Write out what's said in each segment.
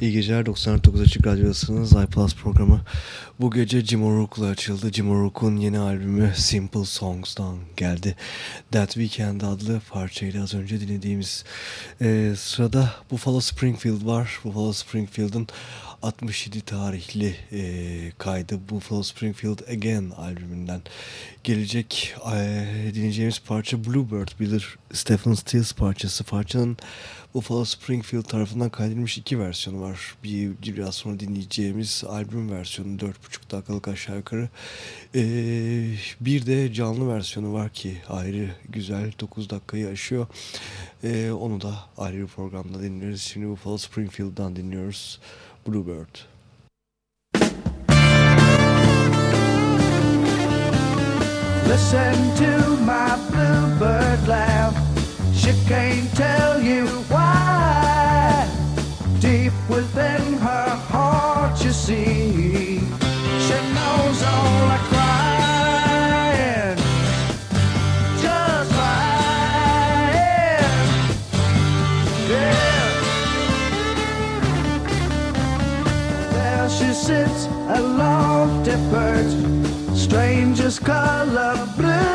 İyi geceler 99 Açık Radyo'dasınız. iPlus programı bu gece Jim O'Rourke'la açıldı. Jim O'Rourke'un yeni albümü Simple Songs'dan geldi. That Weekend adlı parçayla az önce dinlediğimiz ee, sırada Buffalo Springfield var. Buffalo Springfield'ın 67 tarihli e, kaydı Buffalo Springfield Again albümünden gelecek e, dinleyeceğimiz parça Bluebird bilir Stephen Stills parçası. Parçanın Buffalo Springfield tarafından kaydedilmiş iki versiyonu var. Bir biraz sonra dinleyeceğimiz albüm versiyonu 4,5 dakikalık aşağı yukarı. Ee, bir de canlı versiyonu var ki ayrı güzel 9 dakikayı aşıyor. Ee, onu da ayrı bir programda dinliyoruz. Şimdi Buffalo Springfield'dan dinliyoruz. Bluebird. Listen to my bluebird laugh. She can't tell you why. Deep within her heart, you see, strangest color blue.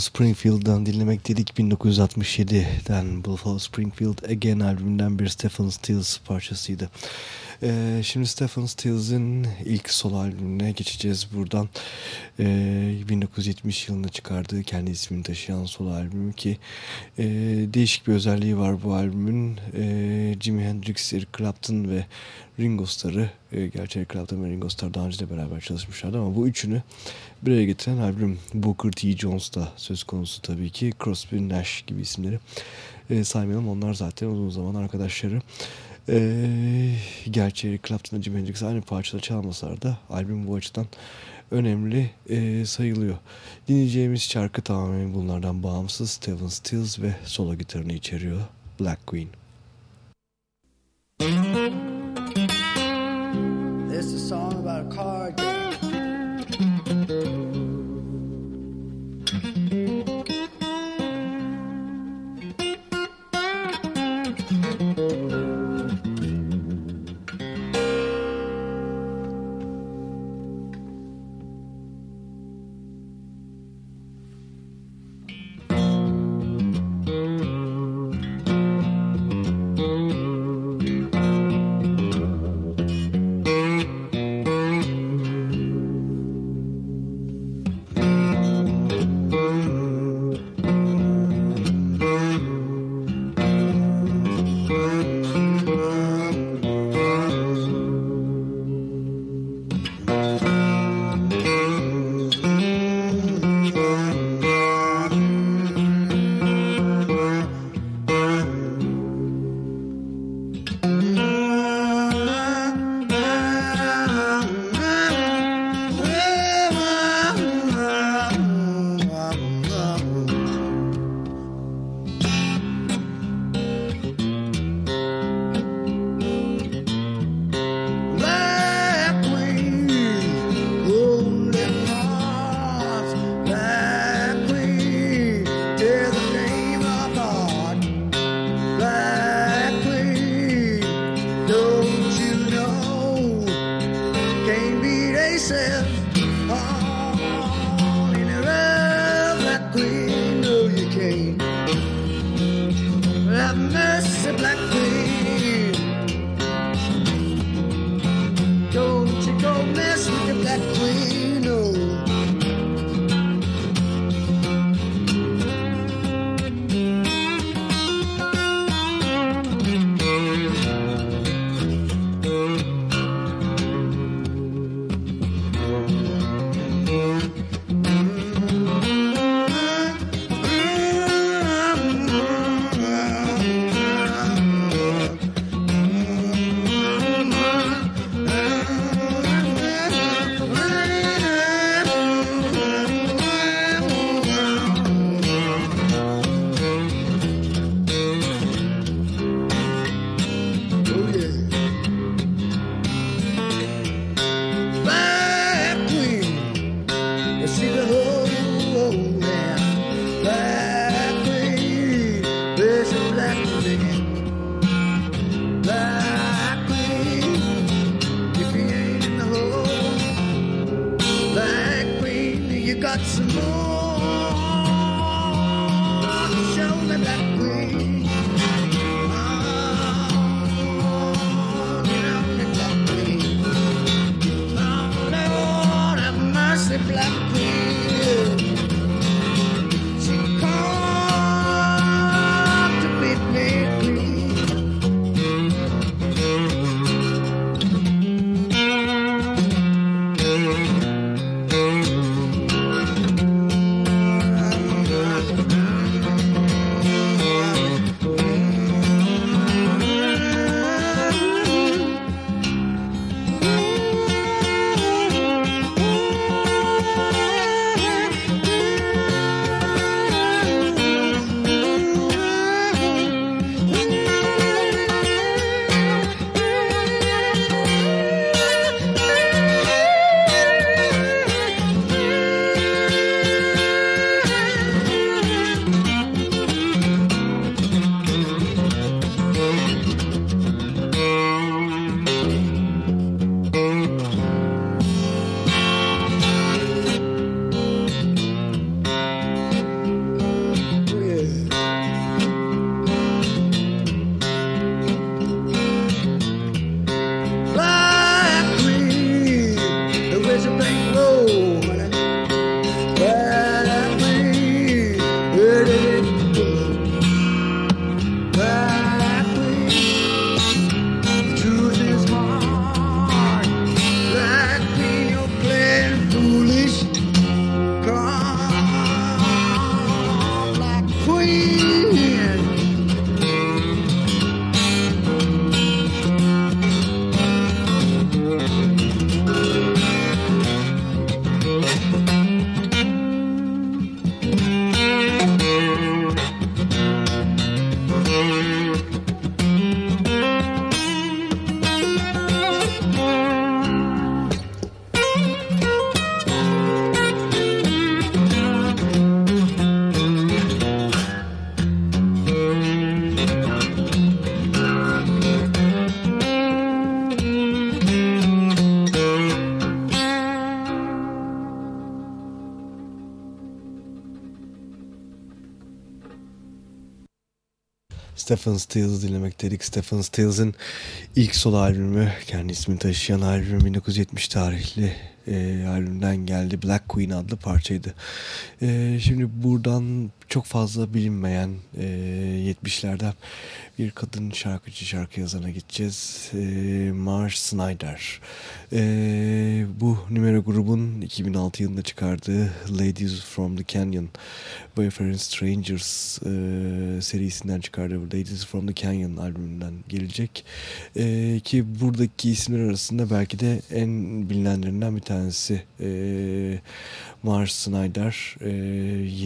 Buffalo Springfield'dan dinlemek dedik 1967'den Buffalo Springfield Again albümünden bir Stephen Stills parçasıydı. Ee, şimdi Stephen Stills'in ilk solo albümüne geçeceğiz buradan. Ee, 1970 yılında çıkardığı kendi ismini taşıyan solo albümü ki e, değişik bir özelliği var bu albümün. E, Jimi Hendrix, Eric Clapton ve Ringo Starr'ı, e, gerçi Eric Clapton ve Ringo Starr daha önce de beraber çalışmışlardı ama bu üçünü bir araya getiren albüm Booker T. Jones da söz konusu tabii ki. Crosby, Nash gibi isimleri e, saymayalım. Onlar zaten uzun zaman arkadaşları. E, gerçi Eric Clapton ve Jimi Hendrix aynı parçada çalmasalar da albüm bu açıdan önemli e, sayılıyor. Dinleyeceğimiz şarkı tamamen bunlardan bağımsız. Steven Stills ve solo gitarını içeriyor. Black Queen. This Stephen Stills dinlemekteydik. Stephen Stills'in ilk solo albümü, kendi ismini taşıyan albüm 1970 tarihli e, albümden geldi. Black Queen adlı parçaydı. E, şimdi buradan çok fazla bilinmeyen e, 70'lerden bir kadın şarkıcı şarkı yazana gideceğiz. E, Marsh Snyder. E, bu numara grubun 2006 yılında çıkardığı Ladies from the Canyon Wayfaring Strangers e, serisinden çıkardığı Ladies from the Canyon albümünden gelecek. E, ki buradaki isimler arasında belki de en bilinenlerinden bir tanesi. E, Mars Snyder e,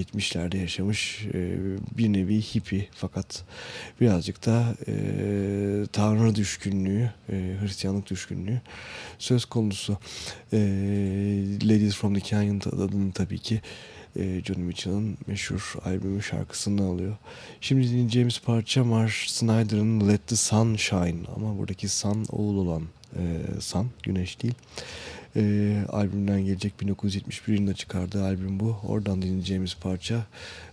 70'lerde yaşamış e, bir nevi hippie fakat birazcık da e, tanrı düşkünlüğü, e, Hristiyanlık düşkünlüğü söz konusu. E, Ladies from the Canyon adını tabii ki e, Johnny Mitchell'ın meşhur albümü şarkısını alıyor. Şimdi dinleyeceğimiz parça Marsh Snyder'ın Let the Sun Shine ama buradaki sun oğul olan e, sun, güneş değil. E, albümden gelecek 1971 yılında çıkardığı albüm bu. Oradan dinleyeceğimiz parça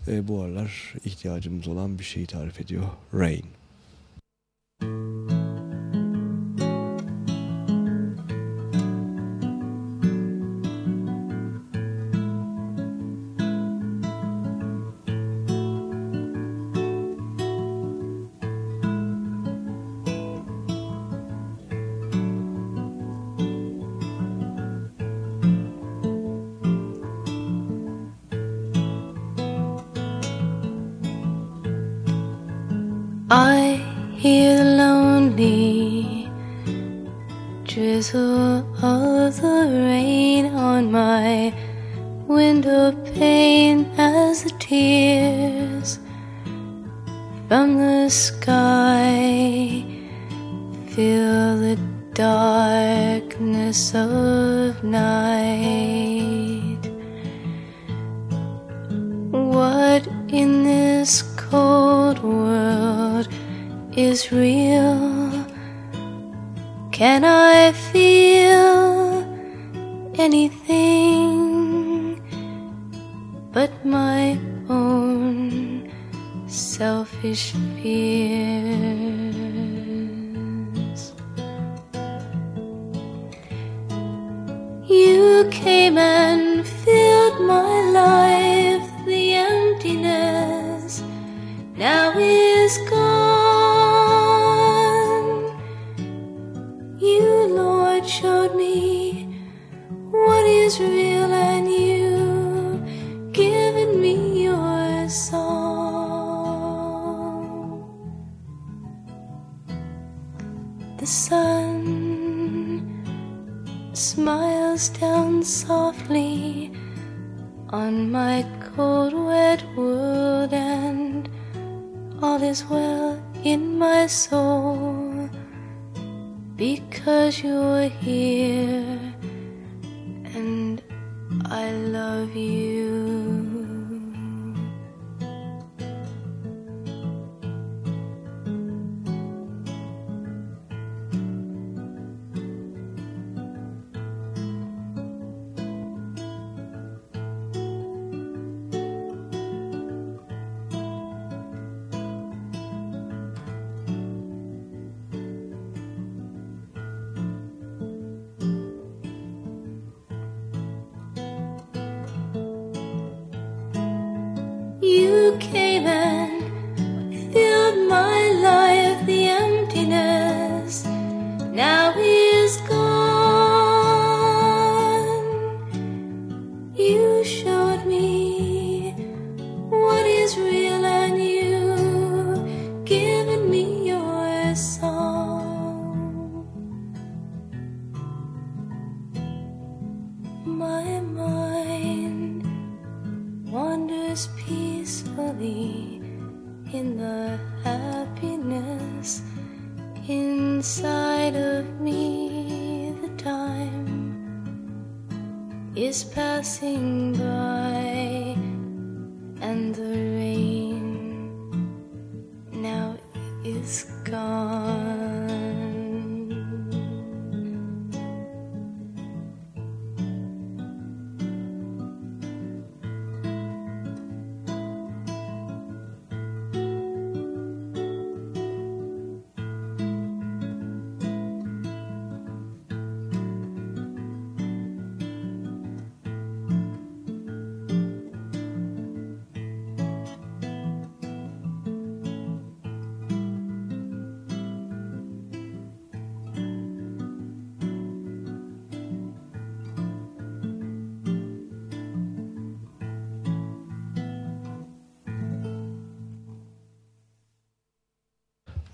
e, bu aralar ihtiyacımız olan bir şeyi tarif ediyor. Rain. I hear the lonely drizzle of the rain on my window pane as the tears from the sky fill the darkness of night. Real? Can I feel anything but my own selfish fears? You came and filled my life, the emptiness now because you're here and I love you.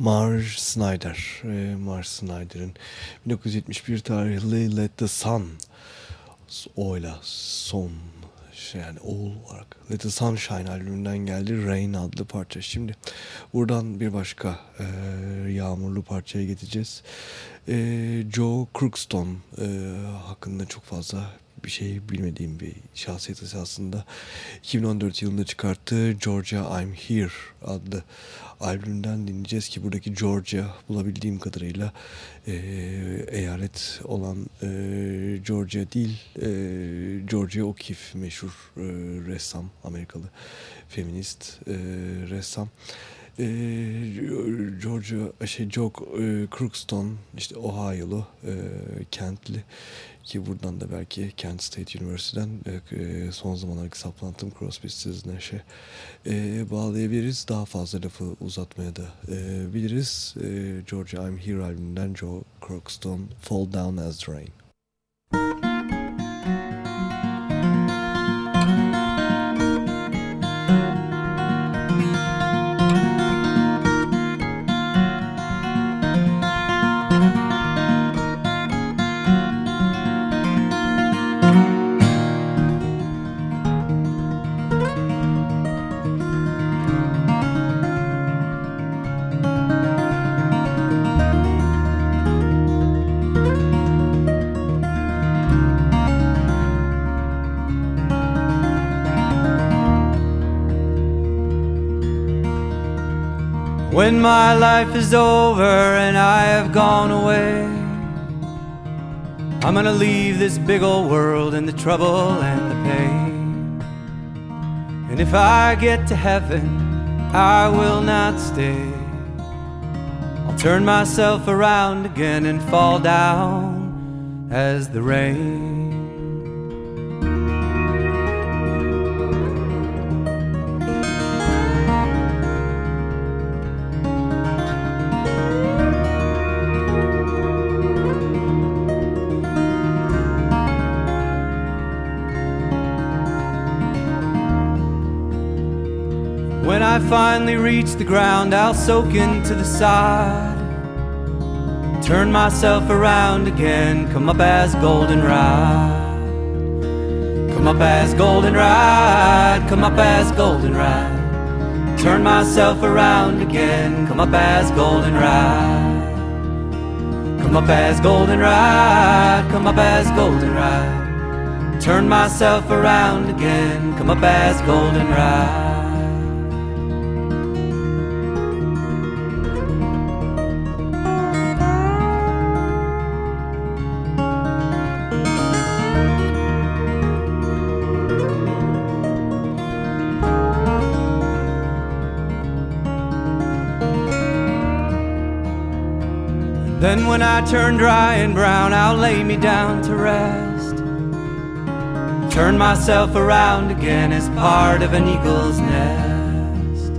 Marge Snyder. E, Marge Snyder'ın 1971 tarihli Let the Sun oyla son şey yani oğul olarak Let the Sunshine albümünden geldi Rain adlı parça. Şimdi buradan bir başka e, yağmurlu parçaya geçeceğiz. E, Joe Crookston e, hakkında çok fazla hiçbir şey bilmediğim bir şahsiyet esasında. 2014 yılında çıkarttığı Georgia I'm Here adlı albümden dinleyeceğiz ki buradaki Georgia bulabildiğim kadarıyla e, eyalet olan e, Georgia değil e, Georgia O'Keeffe meşhur e, ressam Amerikalı feminist e, ressam e, Georgia şey Joe e, Crookston işte Ohio'lu e, Kentli ki buradan da belki Kent State University'den e, son zamanlardaki saplantım Crosby Stills Nash'e e, bağlayabiliriz. Daha fazla lafı uzatmaya da e, biliriz. E, Georgia I'm Here albümünden Joe Crookston Fall Down As The Rain. When my life is over and I have gone away, I'm gonna leave this big old world and the trouble and the pain. And if I get to heaven, I will not stay. I'll turn myself around again and fall down as the rain. Finally reach the ground, I'll soak into the side. Turn myself around again, come up as goldenrod. Come up as goldenrod, come up as goldenrod. Turn myself around again, come up as goldenrod. Come up as goldenrod, come up as goldenrod. Turn myself around again, come up as goldenrod. Then when I turn dry and brown, I'll lay me down to rest. Turn myself around again as part of an eagle's nest.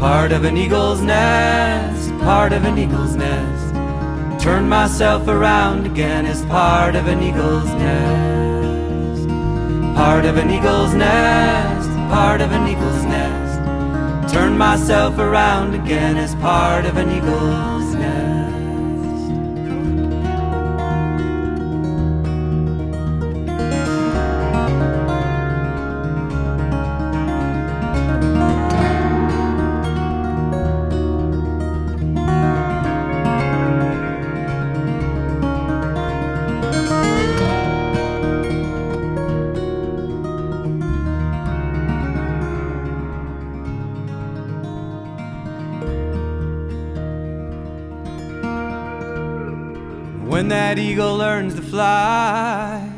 Part of an eagle's nest, part of an eagle's nest. Turn myself around again as part of an eagle's nest. Part of an eagle's nest, part of an eagle's nest. Turn myself around again as part of an eagle's that eagle learns to fly,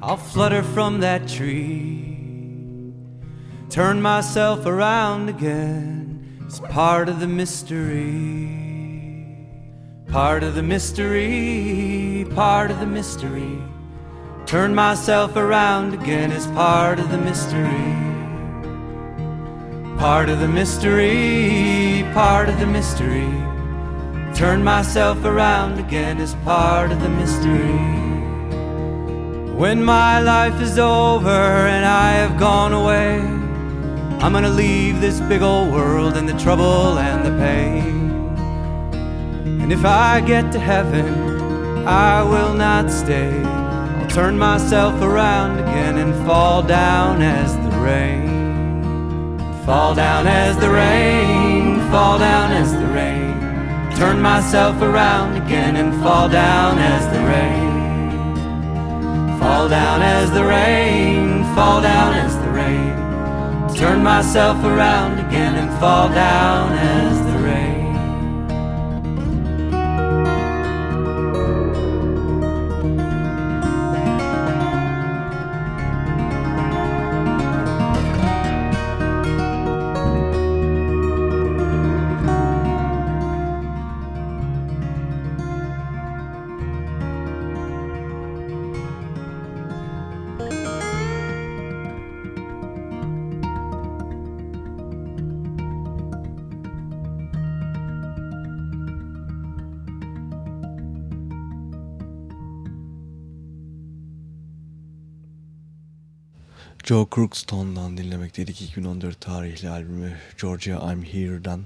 I'll flutter from that tree. Turn myself around again. It's part of the mystery. Part of the mystery, part of the mystery. Turn myself around again as part of the mystery. Part of the mystery, part of the mystery. Turn myself around again as part of the mystery. When my life is over and I have gone away, I'm gonna leave this big old world and the trouble and the pain. And if I get to heaven, I will not stay. I'll turn myself around again and fall down as the rain. Fall down as the rain, fall down as the rain. Turn myself around again and fall down as the rain. Fall down as the rain, fall down as the rain. Turn myself around again and fall down as the Joe Crookstone'dan dinlemekteydik 2014 tarihli albümü Georgia I'm Here'dan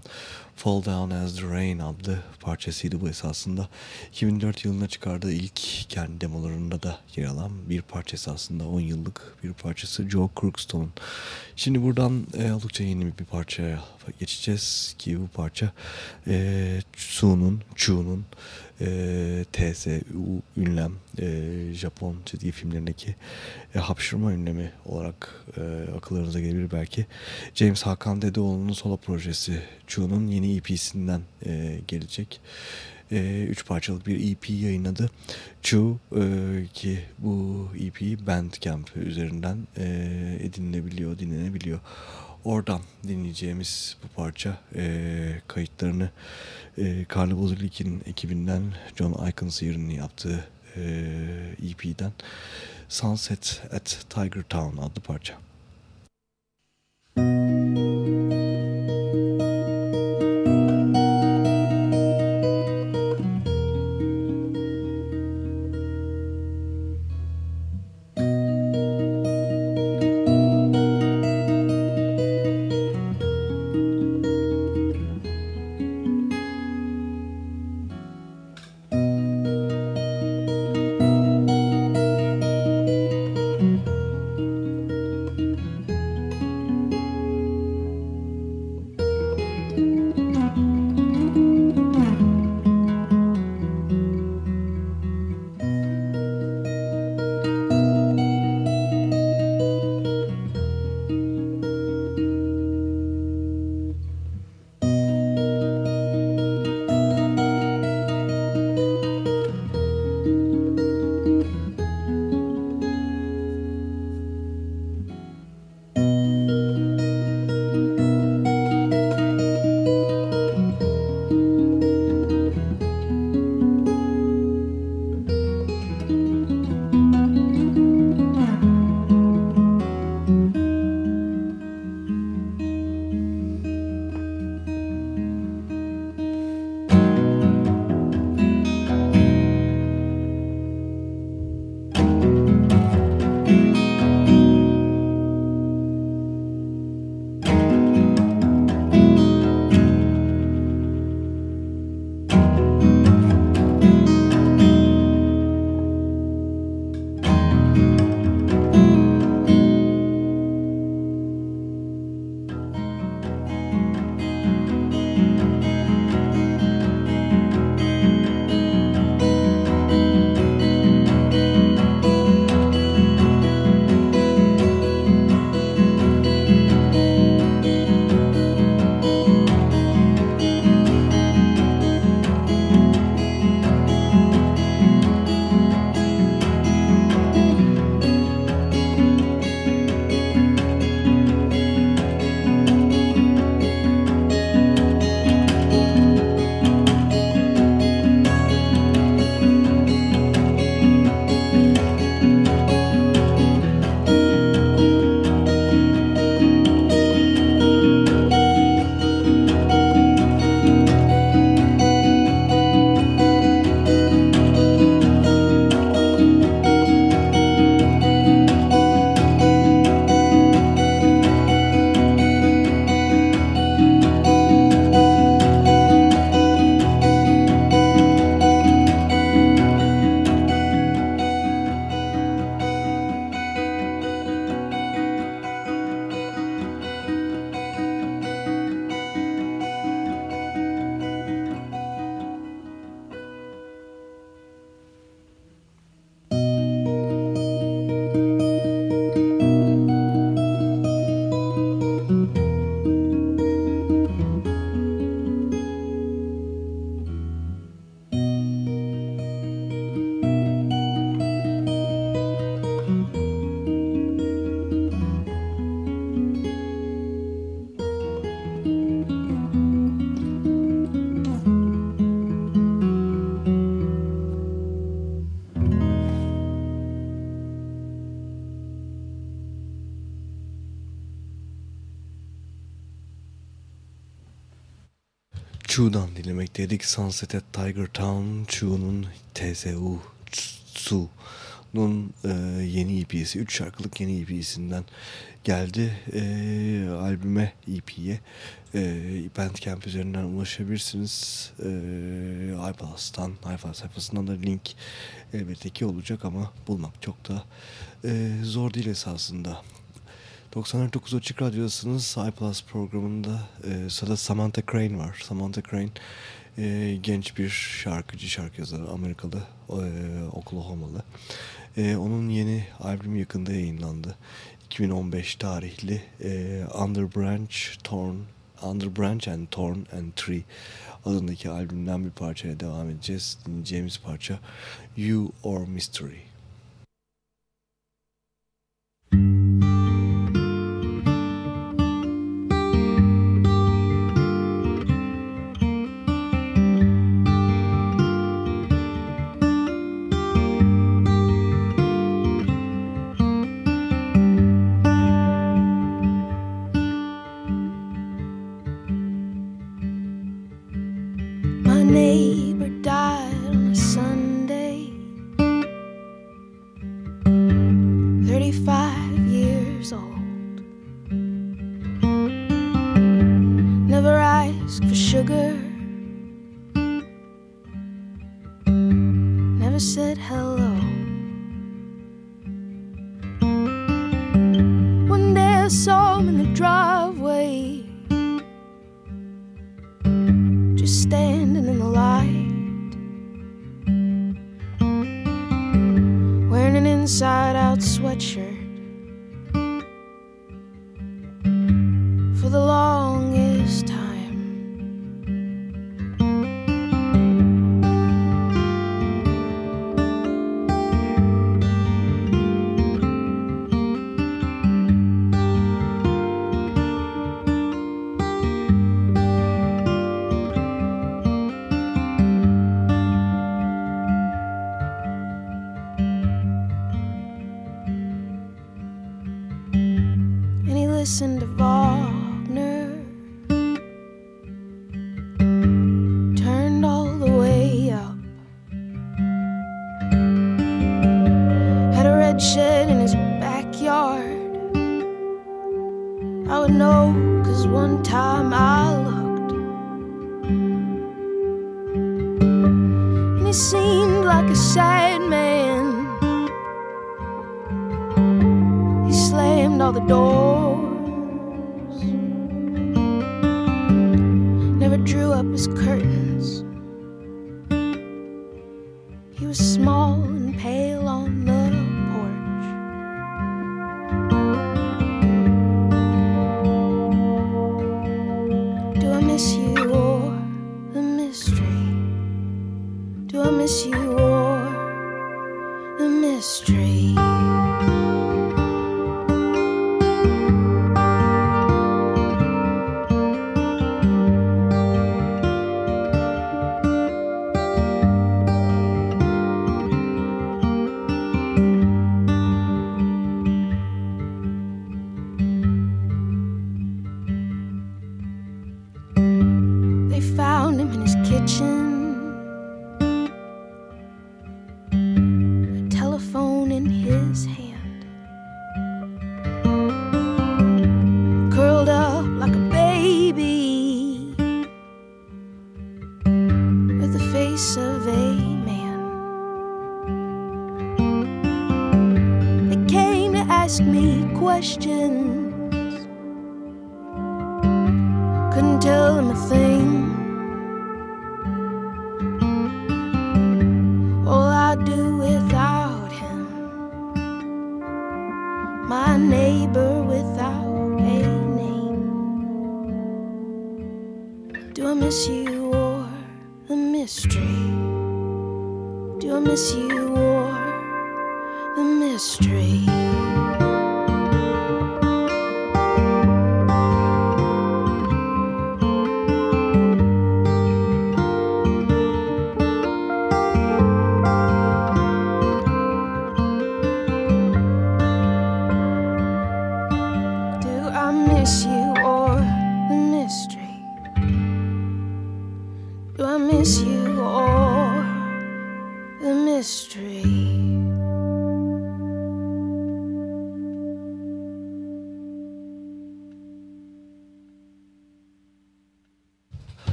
Fall Down As The Rain adlı parçasıydı bu esasında. 2004 yılında çıkardığı ilk kendi demolarında da yer alan bir parçası aslında 10 yıllık bir parçası Joe Crookstone'un. Şimdi buradan e, oldukça yeni bir parçaya geçeceğiz ki bu parça e, Su'nun, Chu'nun e, TSU ünlem e, Japon çizgi filmlerindeki e, hapşırma ünlemi olarak e, akıllarınıza gelebilir belki. James Hakan Dedeoğlu'nun solo projesi Chu'nun yeni EP'sinden e, gelecek. E, üç parçalık bir EP yayınladı. Chu e, ki bu EP Bandcamp üzerinden e, edinilebiliyor, dinlenebiliyor. Oradan dinleyeceğimiz bu parça e, kayıtlarını e, Carlo Bozulik'in ekibinden John Iconseer'in yaptığı e, EP'den Sunset at Tiger Town adlı parça. Chu'dan dinlemekteydik. Sunset at Tiger Town, Chu'nun TSU, Tsu'nun e, yeni EP'si, 3 şarkılık yeni EP'sinden geldi. E, albüme, EP'ye e, Bandcamp üzerinden ulaşabilirsiniz. E, iPlus'tan, iPlus sayfasından da link elbette ki olacak ama bulmak çok da e, zor değil esasında. 99 Açık Radyo'dasınız. iPlus programında e, sırada Samantha Crane var. Samantha Crane e, genç bir şarkıcı, şarkı yazarı, Amerikalı, e, Oklahoma'lı. E, onun yeni albümü yakında yayınlandı. 2015 tarihli e, Under Torn, Under Branch and Torn and Tree adındaki albümden bir parçaya devam edeceğiz. Dinleyeceğimiz parça You or Mystery. standing in the light. Wearing an inside out sweatshirt.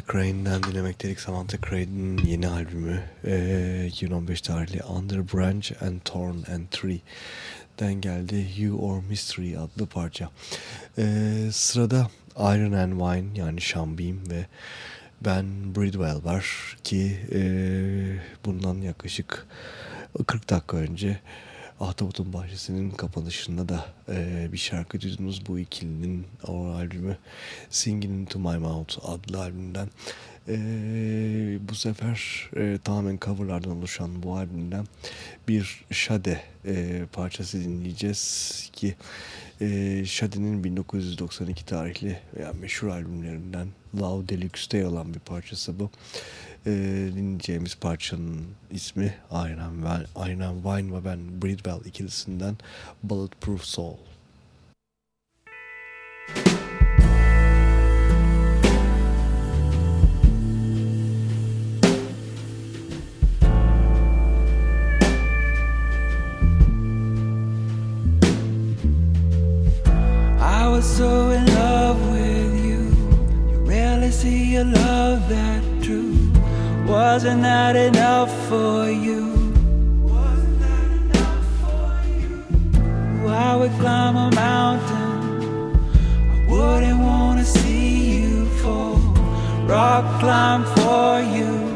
Samantha Crane'den dinlemek dedik. Samantha Crane'in yeni albümü e, 2015 tarihli Under Branch and Torn and Tree'den geldi. You or Mystery adlı parça. E, sırada Iron and Wine yani Beam ve Ben Bridwell var ki e, bundan yaklaşık 40 dakika önce Ahtapot'un Bahçesi'nin kapanışında da e, bir şarkı duydunuz. Bu ikilinin o albümü Singing Into My Mouth adlı albümden. E, bu sefer e, tamamen coverlardan oluşan bu albümden bir Şade e, parçası dinleyeceğiz ki e, Şade'nin 1992 tarihli veya meşhur albümlerinden Love Deluxe'de yer bir parçası bu e, dinleyeceğimiz parçanın ismi Iron, Iron Wine ve ben Bridwell ikilisinden Bulletproof Soul. I was so in love with you. You rarely see a love that. Wasn't that enough for you? I would climb a mountain. I wouldn't wanna see you fall. Rock climb for you.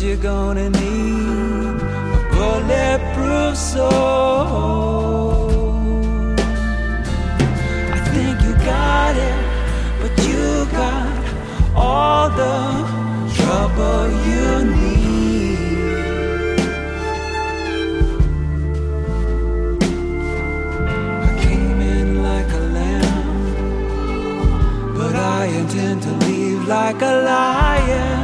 You're gonna need a bulletproof soul. I think you got it, but you got all the trouble you need. I came in like a lamb, but I intend to leave like a lion.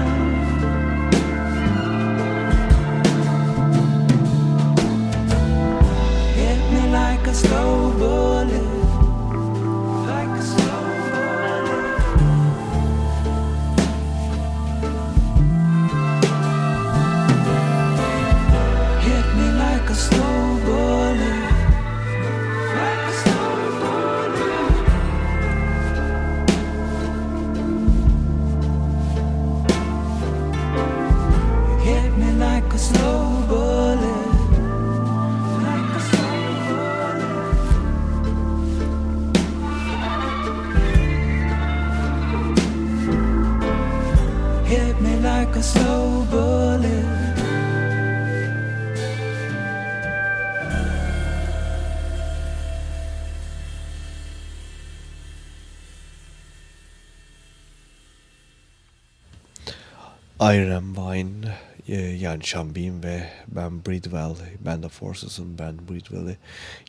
Iron Vine e, yani Sean ve Ben Bridwell Band of Forces'ın Ben Bridwell'i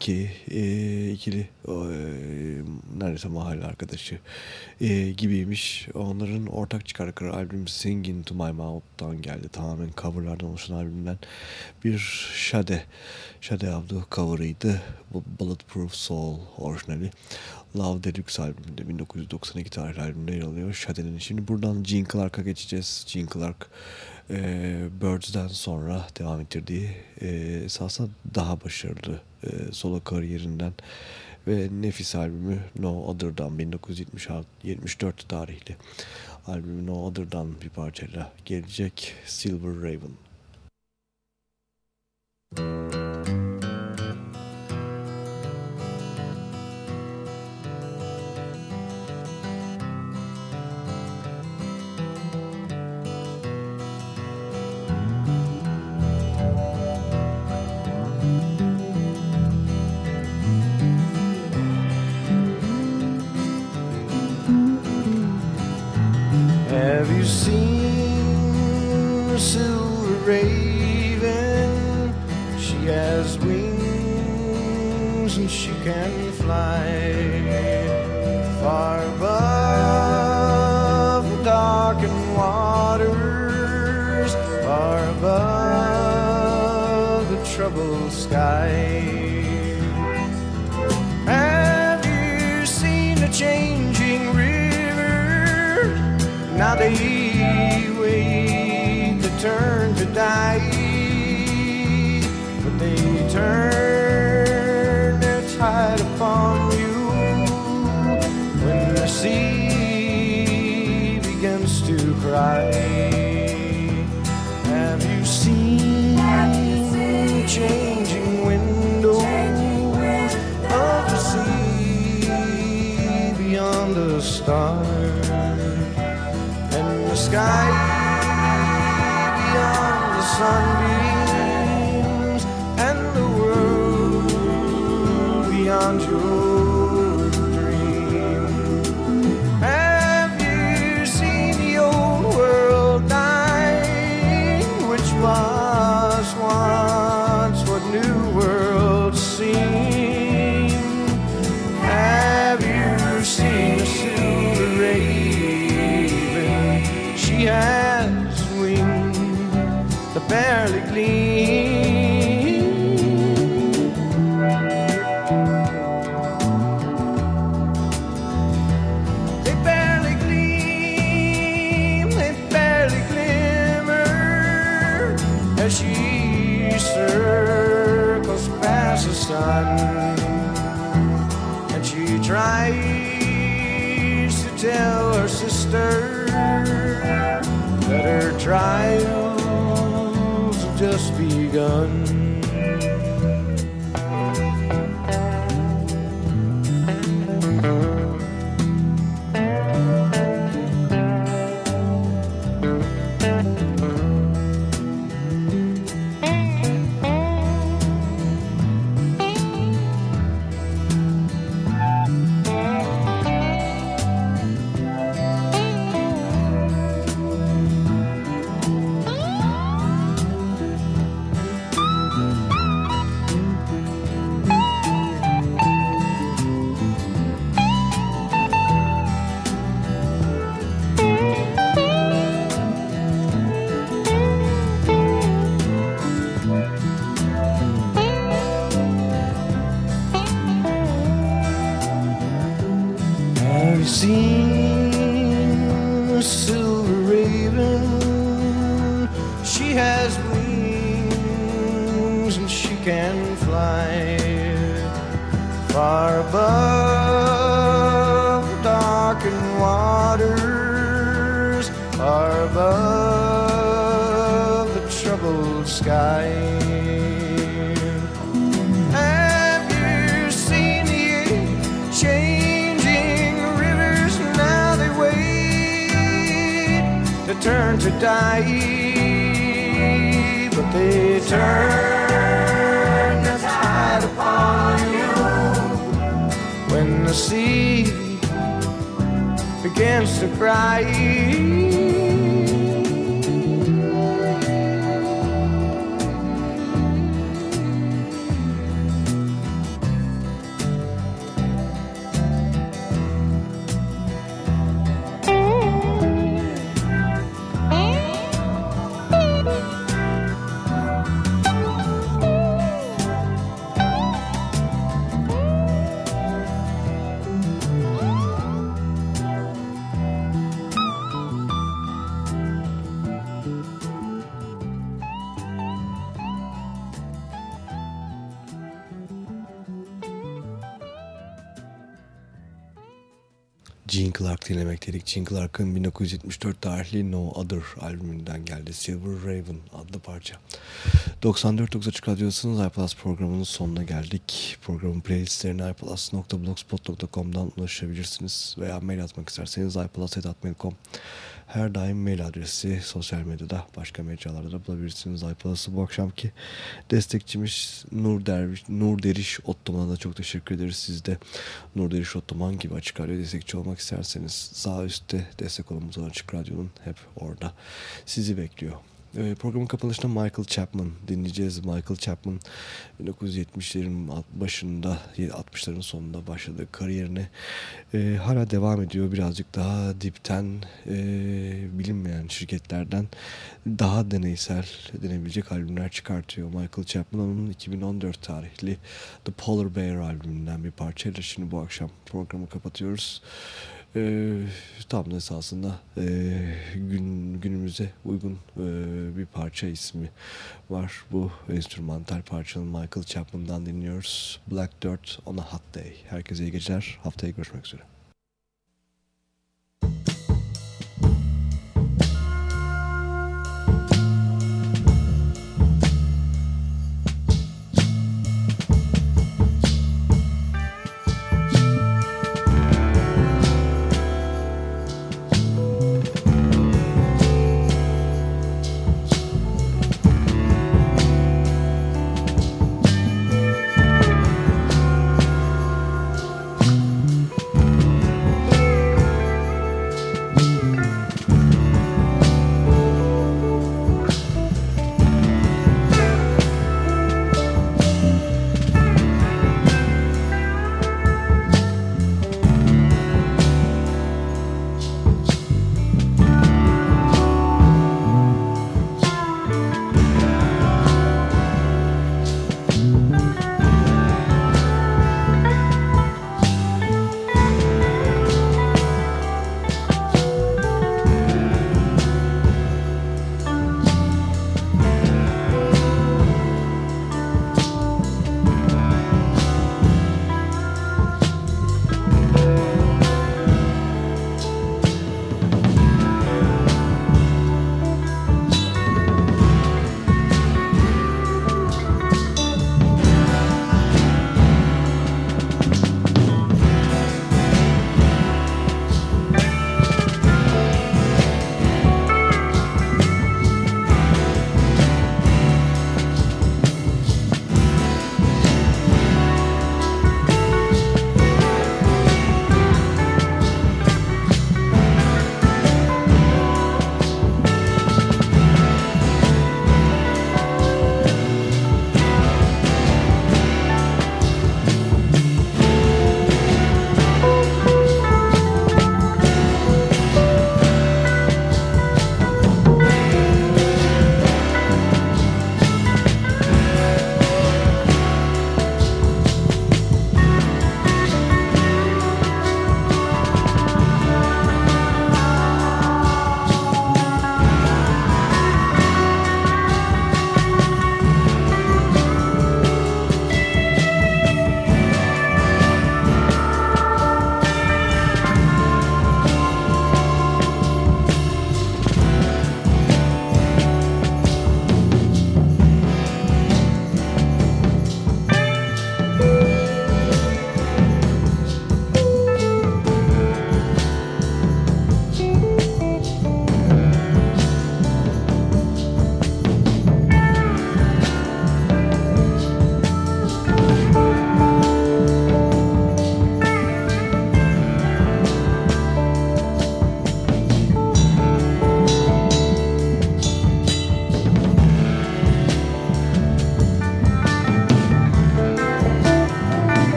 ki e, ikili e, neredeyse mahalle arkadaşı e, gibiymiş. Onların ortak çıkardıkları albüm Sing Into My Mouth'tan geldi. Tamamen coverlardan oluşan albümden bir Shade Shade adlı cover'ıydı. Bu Bulletproof Soul orijinali. Love Deluxe albümünde 1992 tarihli albümde yer alıyor Shade'nin. Şimdi buradan Gene Clark'a geçeceğiz. Gene Clark e, Birds'den sonra devam ettirdiği e, esasında daha başarılı e, solo kariyerinden ve nefis albümü No Other'dan 1974 tarihli albümü No Other'dan bir parçayla gelecek Silver Raven. Müzik beyond the stars? sky beyond the sunbeams and the world beyond your trials have just begun. Dinlemekteydik. Gene Clark'ın 1974 tarihli No Other albümünden geldi. Silver Raven adlı parça. 94.9 Açık Radyosu'nun iPlus programının sonuna geldik. Programın playlistlerine iPlus.blogspot.com'dan ulaşabilirsiniz. Veya mail atmak isterseniz iPlus.mail.com her daim mail adresi sosyal medyada başka mecralarda da bulabilirsiniz. iPlus'ı bu akşamki destekçimiz Nur, Derviş, Nur Deriş Ottoman'a da çok teşekkür ederiz. Siz de Nur Deriş Ottoman gibi açık radyo destekçi olmak isterseniz sağ üstte destek olun buton açık radyonun hep orada sizi bekliyor. Ee, Programın kapanışında Michael Chapman dinleyeceğiz. Michael Chapman 1970'lerin başında 60'ların sonunda başladığı kariyerine e, hala devam ediyor. Birazcık daha dipten e, bilinmeyen şirketlerden daha deneysel denebilecek albümler çıkartıyor. Michael Chapman onun 2014 tarihli The Polar Bear albümünden bir parçayla şimdi bu akşam programı kapatıyoruz. Ee, tam da esasında e, gün, günümüze uygun e, bir parça ismi var. Bu enstrümantal parçanın Michael Chapman'dan dinliyoruz. Black Dirt on a Hot Day. Herkese iyi geceler. Haftaya görüşmek üzere.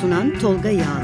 Sunan Tolga Yağlı.